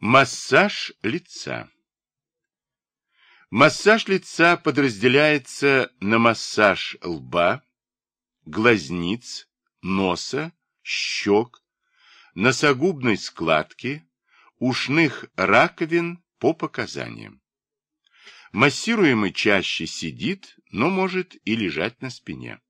Массаж лица. Массаж лица подразделяется на массаж лба, глазниц, носа, щек, носогубной складки, ушных раковин по показаниям. Массируемый чаще сидит, но может и лежать на спине.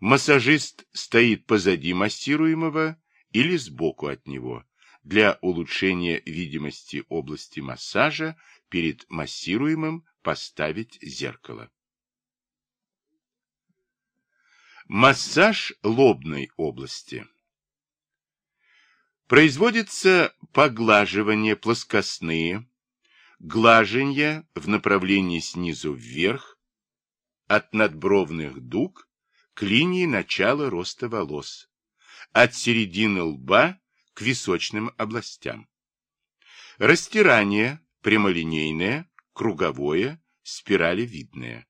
Массажист стоит позади массируемого или сбоку от него для улучшения видимости области массажа перед массируемым поставить зеркало. Массаж лобной области. Производится поглаживание плоскостные, глаженье в направлении снизу вверх, от надбровных дуг к линии начала роста волос, от середины лба к височным областям. Растирание прямолинейное, круговое, спиралевидное.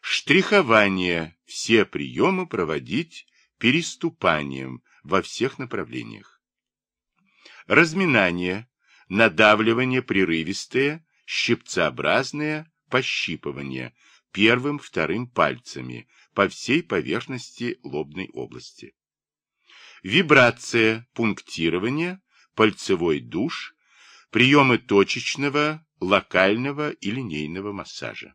Штрихование все приемы проводить переступанием во всех направлениях. Разминание, надавливание прерывистое, щипцеобразное, пощипывание первым, вторым пальцами по всей поверхности лобной области вибрация, пунктирование, пальцевой душ, приемы точечного, локального и линейного массажа.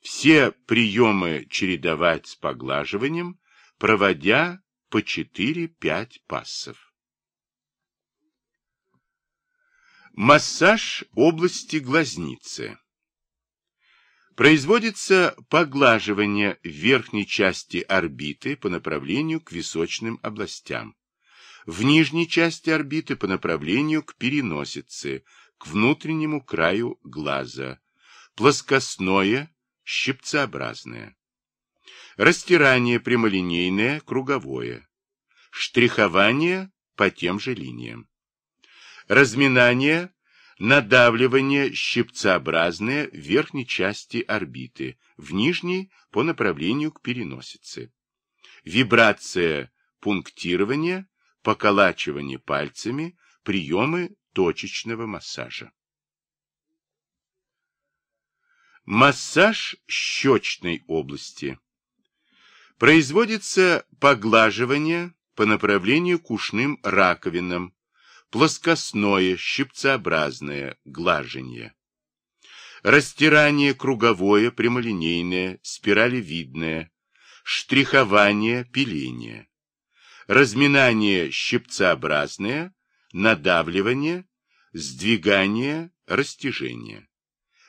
Все приемы чередовать с поглаживанием, проводя по 4-5 пассов. Массаж области глазницы. Производится поглаживание верхней части орбиты по направлению к височным областям, в нижней части орбиты по направлению к переносице, к внутреннему краю глаза, плоскостное, щипцеобразное. Растирание прямолинейное, круговое. Штрихование по тем же линиям. Разминание надавливание щипцеобразное в верхней части орбиты, в нижней по направлению к переносице. Вибрация пунктирования, поколачивание пальцами, приемы точечного массажа. Массаж щечной области. Производится поглаживание по направлению к ушным раковинам, плоскостное, щипцеобразное, глаженье. Растирание круговое, прямолинейное, спиралевидное, штрихование, пиление. Разминание щипцеобразное, надавливание, сдвигание, растяжение.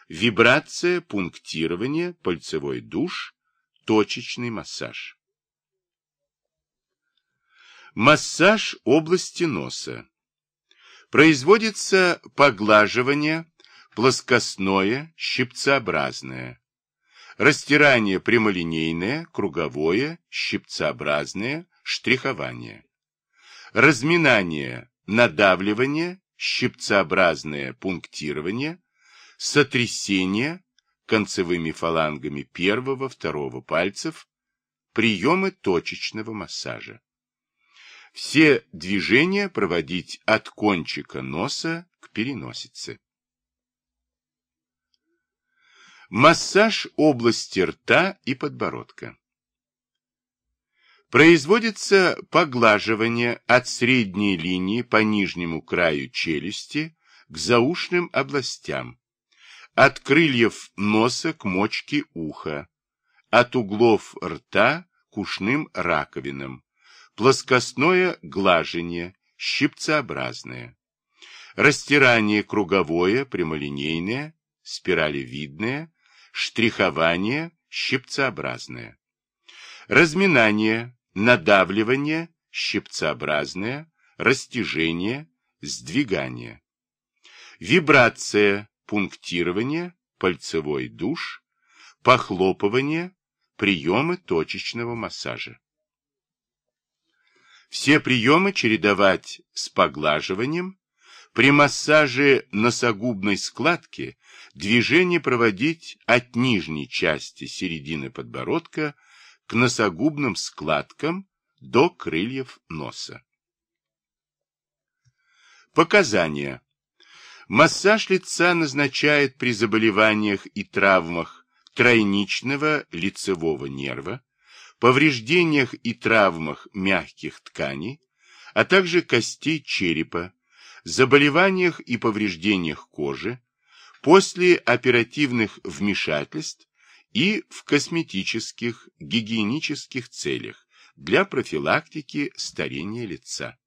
Вибрация, пунктирование, пальцевой душ, точечный массаж. Массаж области носа производится поглаживание плоскостное, щипцеобразное, растирание прямолинейное, круговое, щипцеобразное, штрихование, разминание, надавливание, щипцеобразное пунктирование, сотрясение концевыми фалангами первого-второго пальцев, приемы точечного массажа. Все движения проводить от кончика носа к переносице. Массаж области рта и подбородка. Производится поглаживание от средней линии по нижнему краю челюсти к заушным областям, от крыльев носа к мочке уха, от углов рта к ушным раковинам, плоскостное глажение, щипцеобразное, растирание круговое, прямолинейное, спиралевидное, штрихование, щипцеобразное, разминание, надавливание, щипцеобразное, растяжение, сдвигание, вибрация, пунктирование, пальцевой душ, похлопывание, приемы точечного массажа. Все приемы чередовать с поглаживанием. При массаже носогубной складки движение проводить от нижней части середины подбородка к носогубным складкам до крыльев носа. Показания. Массаж лица назначает при заболеваниях и травмах тройничного лицевого нерва, повреждениях и травмах мягких тканей, а также костей черепа, заболеваниях и повреждениях кожи, после оперативных вмешательств и в косметических, гигиенических целях для профилактики старения лица.